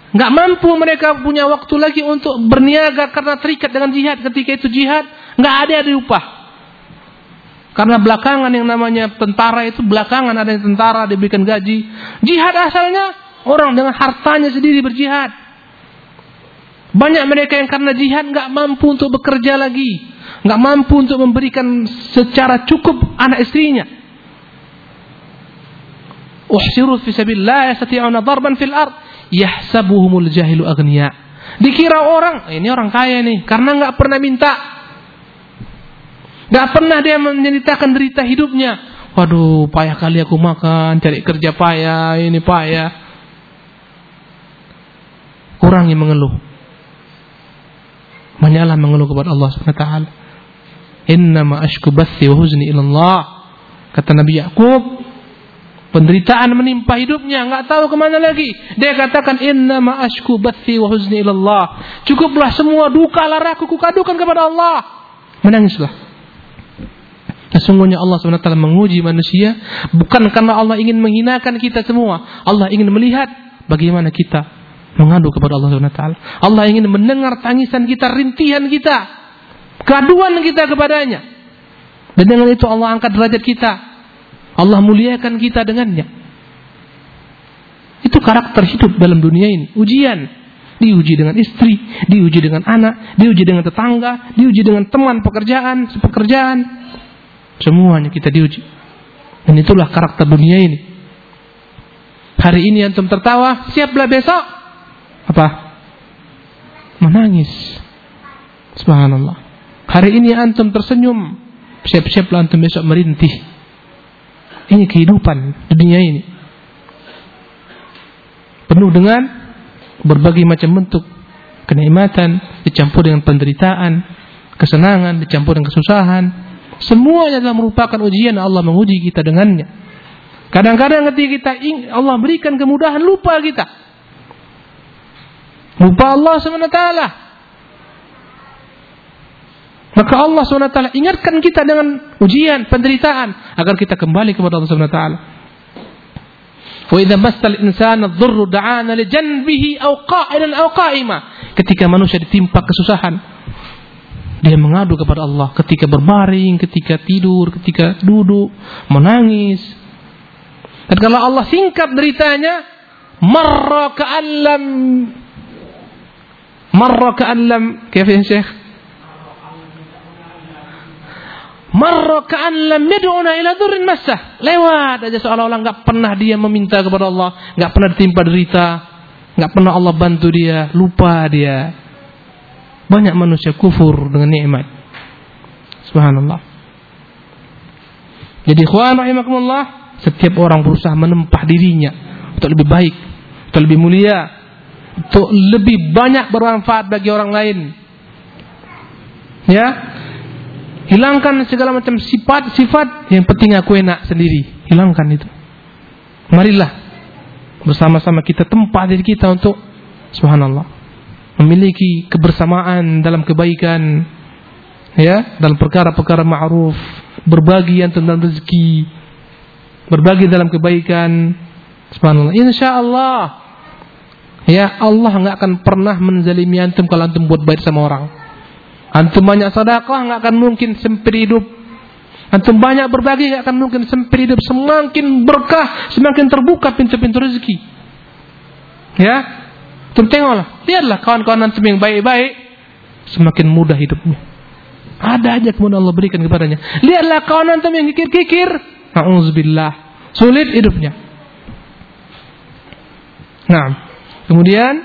Nggak mampu mereka punya waktu lagi untuk berniaga karena terikat dengan jihad. Ketika itu jihad, nggak ada yang diupah. Karena belakangan yang namanya tentara itu belakangan ada yang tentara diberikan gaji. Jihad asalnya orang dengan hartanya sendiri berjihad. Banyak mereka yang karena jihad nggak mampu untuk bekerja lagi, nggak mampu untuk memberikan secara cukup anak istrinya. Uhsiru fi sabilillah yastati'una darban fil ard yahsabuhumul jahilu agniya. Dikira orang, ini orang kaya nih, karena nggak pernah minta. Nggak pernah dia menceritakan derita hidupnya. Waduh, payah kali aku makan, cari kerja payah, ini payah. Kurangi mengeluh. Banyaklah mengeluh kepada Allah Subhanahu wa taala. Innama ashku bathi wa huzni ilallah. Kata Nabi Yakub, Penderitaan menimpa hidupnya, nggak tahu ke mana lagi. Dia katakan, Inna ma'ashku bathi wa huzni ilallah. Cukuplah semua duka laraku kukadukan kepada Allah. Menangislah. Sesungguhnya Allah SWT menguji manusia bukan karena Allah ingin menghinakan kita semua. Allah ingin melihat bagaimana kita mengadu kepada Allah SWT. Allah ingin mendengar tangisan kita, rintihan kita, keaduan kita kepadanya. Dan dengan itu Allah angkat derajat kita. Allah muliakan kita dengannya. Itu karakter hidup dalam dunia ini. Ujian. Diuji dengan istri, diuji dengan anak, diuji dengan tetangga, diuji dengan teman pekerjaan, sepekerjaan. Semuanya kita diuji. Dan itulah karakter dunia ini. Hari ini antum tertawa, siaplah besok. Apa? Menangis. Subhanallah. Hari ini antum tersenyum, siap-siaplah antum besok merintih. Ini kehidupan dunia ini. Penuh dengan berbagai macam bentuk kenikmatan dicampur dengan penderitaan, kesenangan dicampur dengan kesusahan. Semuanya adalah merupakan ujian Allah menguji kita dengannya. Kadang-kadang ketika kita Allah berikan kemudahan lupa kita. Lupa Allah SWT. Maka Allah SWT ingatkan kita dengan ujian, penderitaan agar kita kembali kepada Allah SWT. Massal insana dhurru da'ana li janbihi aw qa'idan aw qa'ima. Ketika manusia ditimpa kesusahan, dia mengadu kepada Allah ketika berbaring, ketika tidur, ketika duduk, menangis. Dan kalau Allah singkat deritanya, marra marra ka'allam, kaifa ya Syekh? Marra ka'an lam yad'una ila dhurrin massah. Lewat aja seolah-olah enggak pernah dia meminta kepada Allah, enggak pernah ditimpa derita, enggak pernah Allah bantu dia, lupa dia. Banyak manusia kufur dengan nikmat. Subhanallah. Jadi ikhwan rahimakumullah, setiap orang berusaha menempah dirinya untuk lebih baik, untuk lebih mulia, untuk lebih banyak bermanfaat bagi orang lain. Ya, Hilangkan segala macam sifat-sifat yang penting aku enak sendiri. Hilangkan itu. Marilah bersama-sama kita tempat diri kita untuk subhanallah memiliki kebersamaan dalam kebaikan Ya, dalam perkara-perkara ma'ruf, berbagi yang tentang rezeki, berbagi dalam kebaikan. Subhanallah. Insya Allah, ya Allah nggak akan pernah menzalimi antum kalau antum buat baik sama orang. Antum banyak sedekah nggak akan mungkin sempit hidup. Antum banyak berbagi nggak akan mungkin sempit hidup. Semakin berkah, semakin terbuka pintu-pintu rezeki. Ya, antum tengoklah, lihatlah kawan-kawan antum yang baik-baik, semakin mudah hidupnya. Ada aja kemudian Allah berikan kepadanya. Lihatlah kawan antum yang kikir-kikir. Nauzubillah. Sulit hidupnya. Nah, kemudian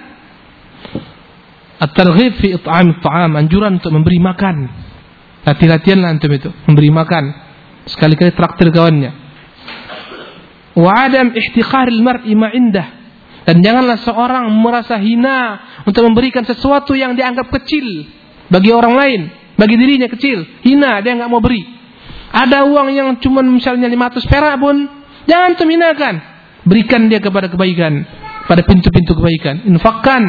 at-targhib fi it'am ta'am, anjuran untuk memberi makan. Latihan-latihanlah antum itu, memberi makan. Sekali-kali traktir kawannya. Wa adam ihtiqaril mar'i ma indah. Dan janganlah seorang merasa hina untuk memberikan sesuatu yang dianggap kecil bagi orang lain. Bagi dirinya kecil, hina, dia nggak mau beri. Ada uang yang cuma misalnya 500 perak pun, jangan terminakan. Berikan dia kepada kebaikan, pada pintu-pintu kebaikan. Infakkan.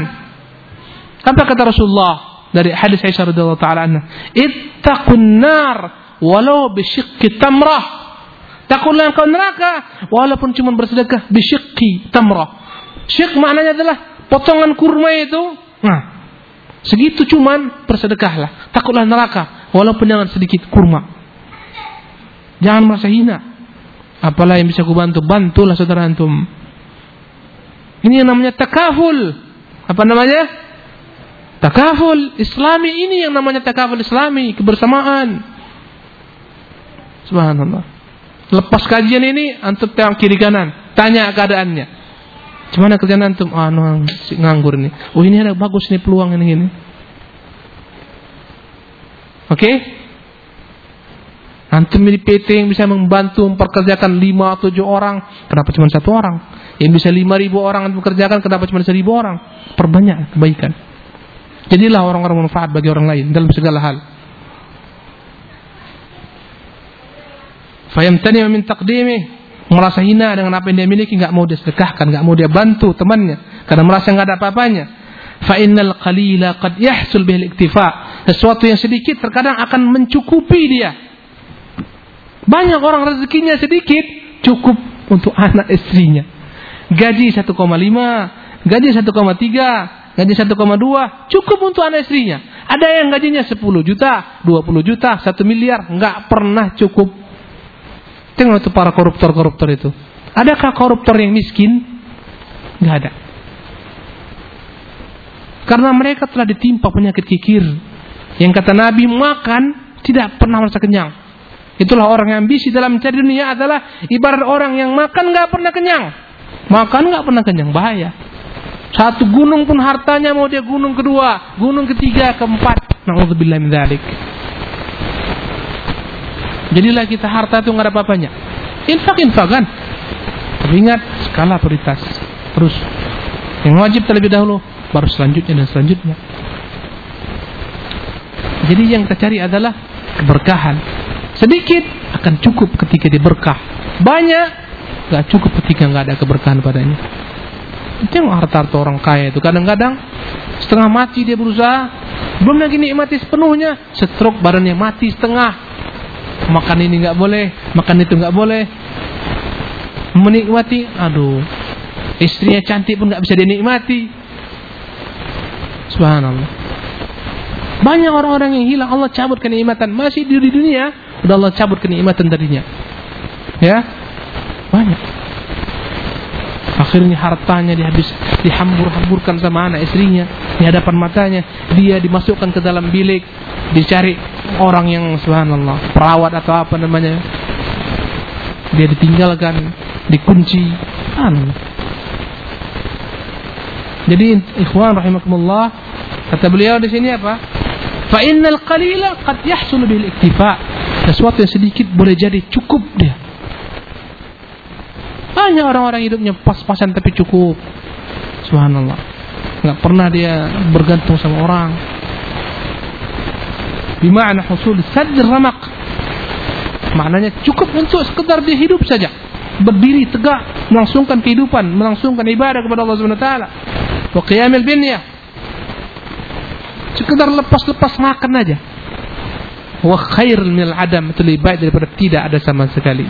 Apa kata Rasulullah dari hadis Aisyah radhiyallahu taala anha? Ittaqun nar walau bisyiqqi tamrah. Takutlah engkau neraka walaupun cuma bersedekah bisyiqqi tamrah. Syik maknanya adalah potongan kurma itu. Nah, Segitu cuman bersedekahlah. Takutlah neraka. Walaupun dengan sedikit kurma. Jangan merasa hina. Apalah yang bisa kubantu. Bantulah saudara antum. Ini yang namanya takaful. Apa namanya? Takaful islami ini yang namanya takaful islami. Kebersamaan. Subhanallah. Lepas kajian ini, antum tengok kiri kanan. Tanya keadaannya. Gimana kerjaan antum? Ah, no, nganggur nih. Oh ini ada bagus nih peluang ini ini. Oke? Okay? Antum di PT yang bisa membantu memperkerjakan 5 atau 7 orang, kenapa cuma satu orang? Yang bisa 5 ribu orang memperkerjakan, kenapa cuma 1000 orang? Perbanyak kebaikan. Jadilah orang-orang manfaat bagi orang lain dalam segala hal. Fayamtani min taqdimih merasa hina dengan apa yang dia miliki, nggak mau dia sedekahkan, nggak mau dia bantu temannya, karena merasa nggak ada apa-apanya. Fa innal qalila qad yahsul bihil iktifa. Sesuatu yang sedikit terkadang akan mencukupi dia. Banyak orang rezekinya sedikit, cukup untuk anak istrinya. Gaji 1,5, gaji 1,3, gaji 1,2, cukup untuk anak istrinya. Ada yang gajinya 10 juta, 20 juta, 1 miliar, nggak pernah cukup Tengok itu para koruptor-koruptor itu. Adakah koruptor yang miskin? Nggak ada. Karena mereka telah ditimpa penyakit kikir. Yang kata Nabi makan tidak pernah merasa kenyang. Itulah orang yang ambisi dalam mencari dunia adalah ibarat orang yang makan nggak pernah kenyang. Makan nggak pernah kenyang, bahaya. Satu gunung pun hartanya mau dia gunung kedua, gunung ketiga, keempat. Nauzubillah min dzalik. Jadilah kita harta itu nggak ada apa-apanya. Infak infak kan. Ingat skala prioritas. Terus yang wajib terlebih dahulu, baru selanjutnya dan selanjutnya. Jadi yang kita cari adalah keberkahan. Sedikit akan cukup ketika dia berkah. Banyak nggak cukup ketika nggak ada keberkahan padanya. Itu yang harta-harta orang kaya itu kadang-kadang setengah mati dia berusaha belum lagi nikmati sepenuhnya stroke badannya mati setengah makan ini nggak boleh, makan itu nggak boleh. Menikmati, aduh, istrinya cantik pun nggak bisa dinikmati. Subhanallah. Banyak orang-orang yang hilang Allah cabut kenikmatan masih di dunia, udah Allah cabut kenikmatan darinya. Ya, banyak. Akhirnya hartanya dihabis, dihambur-hamburkan sama anak istrinya di hadapan matanya. Dia dimasukkan ke dalam bilik, dicari orang yang subhanallah perawat atau apa namanya. Dia ditinggalkan, dikunci. An. Jadi ikhwan rahimakumullah kata beliau di sini apa? Fa innal qalila qad yahsul bil iktifa. Sesuatu yang sedikit boleh jadi cukup dia banyak orang-orang hidupnya pas-pasan tapi cukup. Subhanallah. Nggak pernah dia bergantung sama orang. Bima'na husul sadr ramak. Maknanya cukup untuk sekedar dia hidup saja. Berdiri tegak, melangsungkan kehidupan, melangsungkan ibadah kepada Allah Subhanahu wa taala. Wa qiyamil binyah. Sekedar lepas-lepas makan aja. wa khair minal adam itu lebih baik daripada tidak ada sama sekali.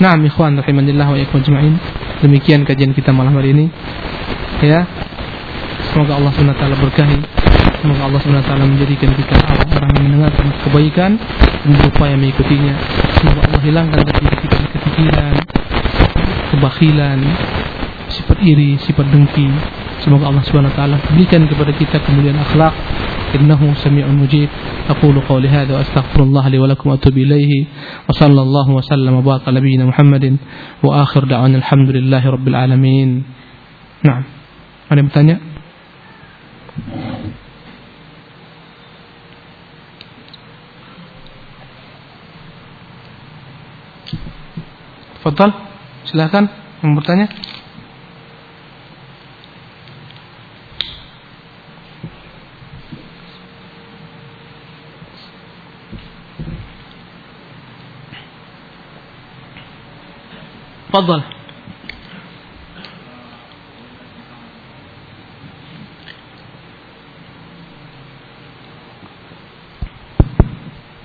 Nah, ikhwan rahimanillah wa ikhwan. Demikian kajian kita malam hari ini. Ya. Semoga Allah SWT berkahi. Semoga Allah SWT menjadikan kita orang-orang yang mendengarkan kebaikan dan berupaya mengikutinya. Semoga Allah hilangkan dari kita kefikiran, kebakhilan, sifat iri, sifat dengki. Semoga Allah taala berikan kepada kita kemuliaan akhlak. Aqulu qawli hadha wa astaghfirullah li wa lakum wa atubu ilayhi. Wa sallallahu wa sallam wa baraka nabiyyina Muhammadin wa akhir da'wana alhamdulillahi rabbil alamin. Naam. Ada yang bertanya? Fadal, silakan yang bertanya. Fadal.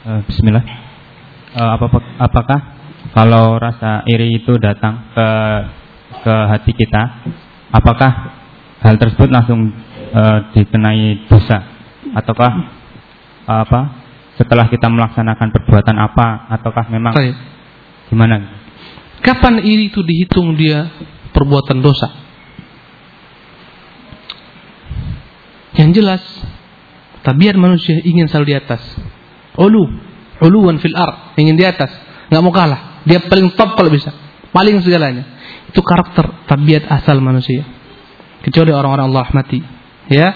Uh, Bismillah. Apa, apakah kalau rasa iri itu datang ke ke hati kita, apakah hal tersebut langsung uh, dikenai dosa, ataukah uh, apa setelah kita melaksanakan perbuatan apa, ataukah memang Baik. gimana? Kapan iri itu dihitung dia perbuatan dosa? Yang jelas, tabiat manusia ingin selalu di atas. Ulu, uluan fil ar, ingin di atas, nggak mau kalah. Dia paling top kalau bisa, paling segalanya. Itu karakter tabiat asal manusia. Kecuali orang-orang Allah mati, ya.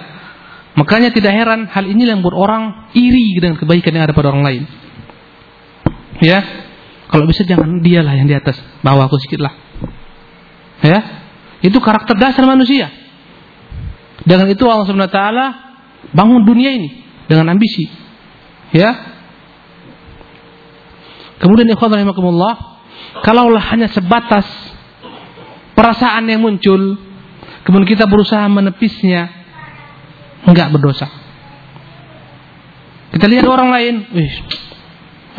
Makanya tidak heran hal ini yang buat orang iri dengan kebaikan yang ada pada orang lain. Ya, kalau bisa jangan dialah yang di atas, bawa aku sedikit lah. Ya, itu karakter dasar manusia. Dengan itu Allah Subhanahu taala bangun dunia ini dengan ambisi. Ya. Kemudian ikhwan rahimakumullah, kalaulah hanya sebatas perasaan yang muncul, kemudian kita berusaha menepisnya, enggak berdosa. Kita lihat orang lain, wih,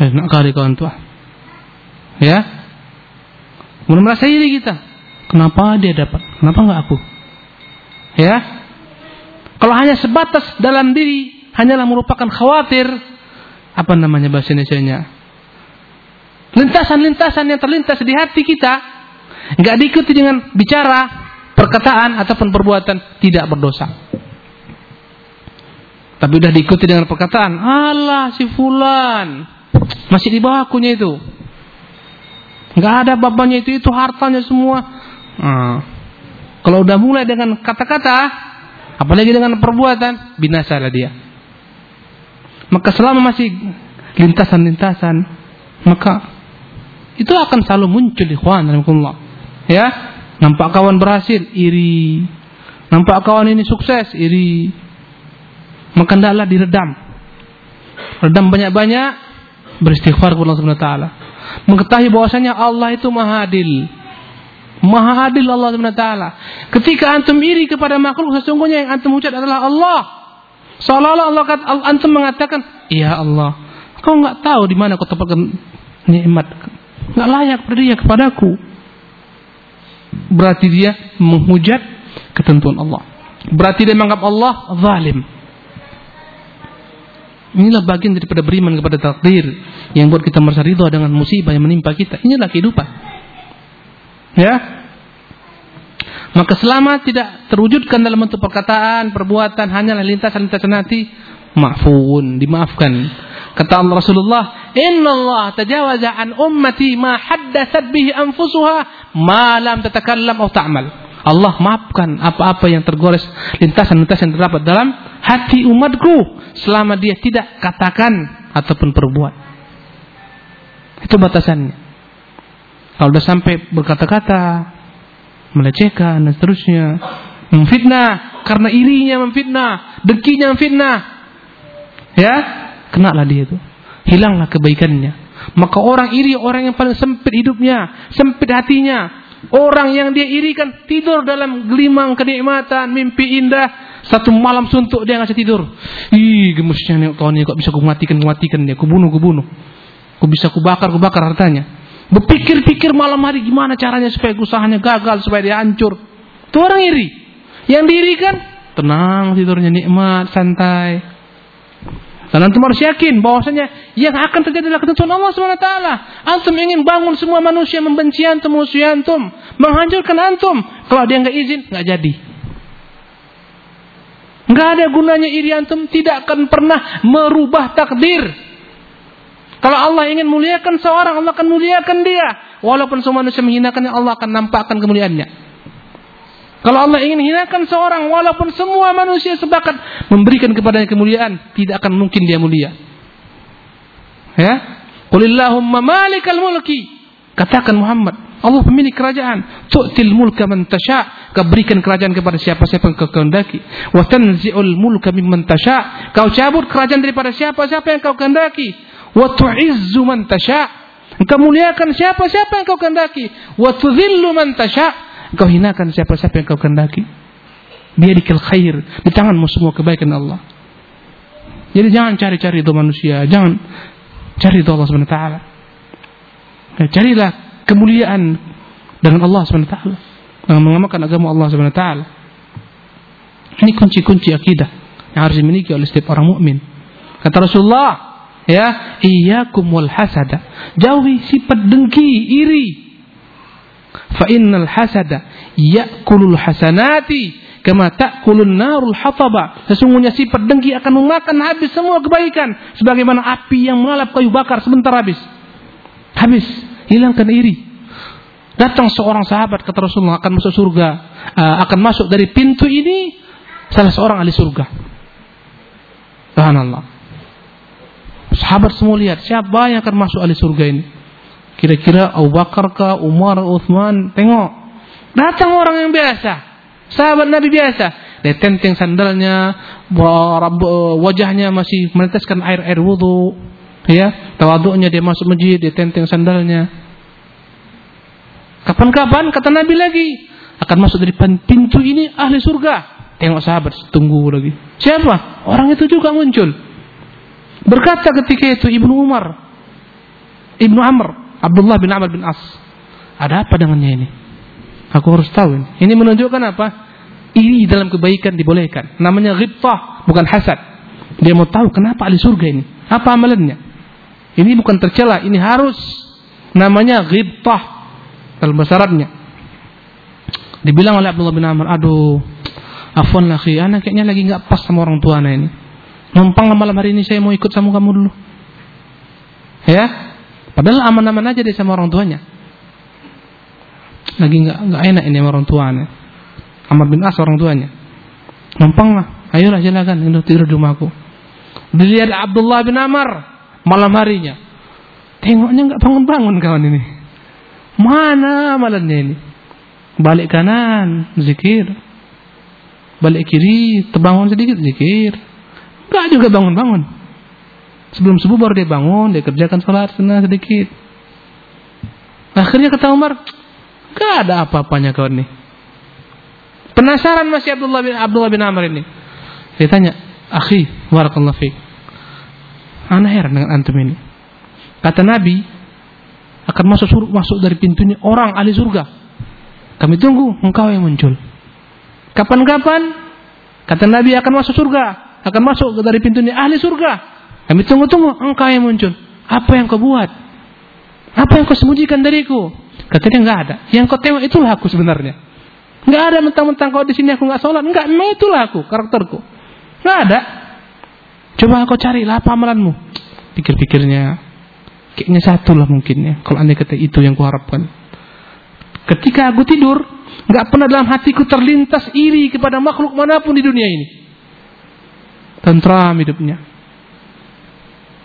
enak kali kawan tua. Ya. Kemudian merasa iri kita. Kenapa dia dapat? Kenapa enggak aku? Ya. Kalau hanya sebatas dalam diri, hanyalah merupakan khawatir, apa namanya bahasa Indonesia-nya? Lintasan-lintasan yang terlintas di hati kita, enggak diikuti dengan bicara, perkataan ataupun perbuatan tidak berdosa. Tapi udah diikuti dengan perkataan, Allah si fulan masih di bawah akunya itu. Enggak ada bapaknya itu, itu hartanya semua. Nah, kalau udah mulai dengan kata-kata, apalagi dengan perbuatan, binasalah dia. Maka selama masih lintasan-lintasan, maka itu akan selalu muncul ikhwan rahimakumullah. Ya, nampak kawan berhasil, iri. Nampak kawan ini sukses, iri. Maka hendaklah diredam. Redam banyak-banyak, beristighfar kepada Allah Subhanahu wa taala. Mengetahui bahwasanya Allah itu Maha Adil. Maha Adil Allah taala. Ketika antum iri kepada makhluk sesungguhnya yang antum ucap adalah Allah. Seolah-olah Allah kata, antum mengatakan, "Ya Allah, kau nggak tahu di mana kau tempatkan nikmat. Nggak layak dia kepadaku." Berarti dia menghujat ketentuan Allah. Berarti dia menganggap Allah zalim. Inilah bagian daripada beriman kepada takdir yang buat kita merasa ridho dengan musibah yang menimpa kita. Inilah kehidupan. Ya. Maka selama tidak terwujudkan dalam bentuk perkataan, perbuatan, hanyalah lintasan-lintasan hati, maafun, dimaafkan. Kata Allah Rasulullah, "Inna Allah tajawaza an ummati ma haddatsat bihi anfusuha ma lam tatakallam atau ta'mal." Allah maafkan apa-apa yang tergores lintasan-lintasan yang terdapat dalam hati umatku selama dia tidak katakan ataupun perbuat. Itu batasannya. Kalau sudah sampai berkata-kata, melecehkan dan seterusnya, memfitnah karena irinya memfitnah, dengkinya memfitnah, ya, kenalah dia itu. Hilanglah kebaikannya. Maka orang iri orang yang paling sempit hidupnya, sempit hatinya, Orang yang dia irikan tidur dalam gelimang kenikmatan, mimpi indah, Satu malam suntuk dia ngasih tidur. Ih, gemusnya nih Tony kok bisa ku matikan, ku matikan dia, ku bunuh, ku bisa ku bakar, ku bakar hartanya. Berpikir-pikir malam hari gimana caranya supaya usahanya gagal, supaya dia hancur. Itu orang iri. Yang diri kan tenang tidurnya nikmat, santai. Dan antum harus yakin bahwasanya yang akan terjadi adalah ketentuan Allah SWT. Antum ingin bangun semua manusia membenci antum, musuh antum, menghancurkan antum. Kalau dia nggak izin, nggak jadi. Nggak ada gunanya iri antum tidak akan pernah merubah takdir. Kalau Allah ingin muliakan seorang, Allah akan muliakan dia. Walaupun semua manusia menghinakannya, Allah akan nampakkan kemuliaannya. Kalau Allah ingin hinakan seorang walaupun semua manusia sepakat memberikan kepadanya kemuliaan, tidak akan mungkin dia mulia. Ya? Qulillahumma malikal mulki. Katakan Muhammad, Allah pemilik kerajaan. Tu'til mulka man tasha. Kau berikan kerajaan kepada siapa-siapa yang kau kehendaki. Wa tanzi'ul mulka mimman tasha. Kau cabut kerajaan daripada siapa-siapa yang kau kehendaki. Wa tu'izzu man tasha. Engkau muliakan siapa-siapa yang kau kehendaki. Wa tudhillu man tasha Engkau hinakan siapa-siapa yang kau kehendaki. Biadikal khair. Di tanganmu semua kebaikan Allah. Jadi jangan cari-cari itu manusia. Jangan cari itu Allah SWT. Ya, carilah kemuliaan dengan Allah SWT. Dengan mengamalkan agama Allah SWT. Ini kunci-kunci akidah yang harus dimiliki oleh setiap orang mukmin. Kata Rasulullah, ya, iyyakum wal hasada. Jauhi sifat dengki, iri, fa innal hasada ya'kulul hasanati kama ta'kulun narul hataba sesungguhnya sifat dengki akan memakan habis semua kebaikan sebagaimana api yang mengalap kayu bakar sebentar habis habis hilangkan iri datang seorang sahabat kata Rasulullah akan masuk surga uh, akan masuk dari pintu ini salah seorang ahli surga subhanallah sahabat semua lihat siapa yang akan masuk ahli surga ini Kira-kira Abu Bakar kah, Umar, Uthman, tengok. Datang orang yang biasa. Sahabat Nabi biasa. Dia tenteng sandalnya, wajahnya masih meneteskan air-air wudhu. Ya, tawaduknya dia masuk masjid, dia tenteng sandalnya. Kapan-kapan kata Nabi lagi akan masuk dari pintu ini ahli surga. Tengok sahabat tunggu lagi. Siapa? Orang itu juga muncul. Berkata ketika itu Ibnu Umar, Ibnu Amr, Abdullah bin Amr bin As. Ada apa dengannya ini? Aku harus tahu ini. Ini menunjukkan apa? Iri dalam kebaikan dibolehkan. Namanya ghibtah, bukan hasad. Dia mau tahu kenapa ahli surga ini. Apa amalannya? Ini bukan tercela, ini harus namanya ghibtah dalam bahasa Arabnya. Dibilang oleh Abdullah bin Amr, aduh, afwan laki, anak kayaknya lagi nggak pas sama orang tua ini. Numpang malam hari ini saya mau ikut sama kamu dulu. Ya, Padahal aman-aman aja dia sama orang tuanya. Lagi nggak nggak enak ini sama orang tuanya. Amr bin As orang tuanya. Numpang lah, ayolah silakan, udah tidur di rumahku. Dilihat Abdullah bin Amr malam harinya. Tengoknya nggak bangun-bangun kawan ini. Mana amalannya ini? Balik kanan, zikir. Balik kiri, terbangun sedikit, zikir. Enggak juga bangun-bangun. Sebelum subuh baru dia bangun, dia kerjakan sholat sunnah sedikit. Akhirnya kata Umar, gak ada apa-apanya kau ini. Penasaran masih Abdullah bin Abdullah bin Amr ini. Dia tanya, akhi, warakallahu fiqh. Ana heran dengan antum ini. Kata Nabi, akan masuk surga, masuk dari pintu ini orang ahli surga. Kami tunggu engkau yang muncul. Kapan-kapan kata Nabi akan masuk surga, akan masuk dari pintu ini ahli surga. Kami tunggu-tunggu engkau yang muncul. Apa yang kau buat? Apa yang kau sembunyikan dariku? Katanya enggak ada. Yang kau tengok itulah aku sebenarnya. Enggak ada mentang-mentang kau di sini aku enggak sholat. Enggak, memang itulah aku, karakterku. Enggak ada. Coba kau cari lah apa amalanmu. Pikir-pikirnya, kayaknya satu lah mungkin ya. Kalau anda kata itu yang kuharapkan. Ketika aku tidur, enggak pernah dalam hatiku terlintas iri kepada makhluk mana pun di dunia ini. Tentram hidupnya.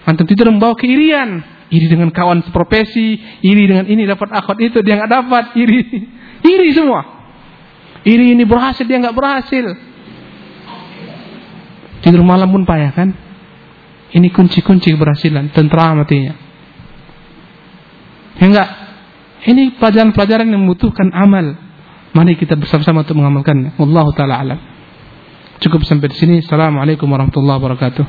Antum tidur membawa keirian, iri dengan kawan seprofesi, iri dengan ini dapat akhwat itu dia nggak dapat, iri, iri semua. Iri ini berhasil dia nggak berhasil. Tidur malam pun payah kan? Ini kunci-kunci keberhasilan, tentram matinya. Ya enggak? Ini pelajaran-pelajaran yang membutuhkan amal. Mari kita bersama-sama untuk mengamalkannya. Wallahu taala alam. Cukup sampai di sini. Assalamualaikum warahmatullahi wabarakatuh.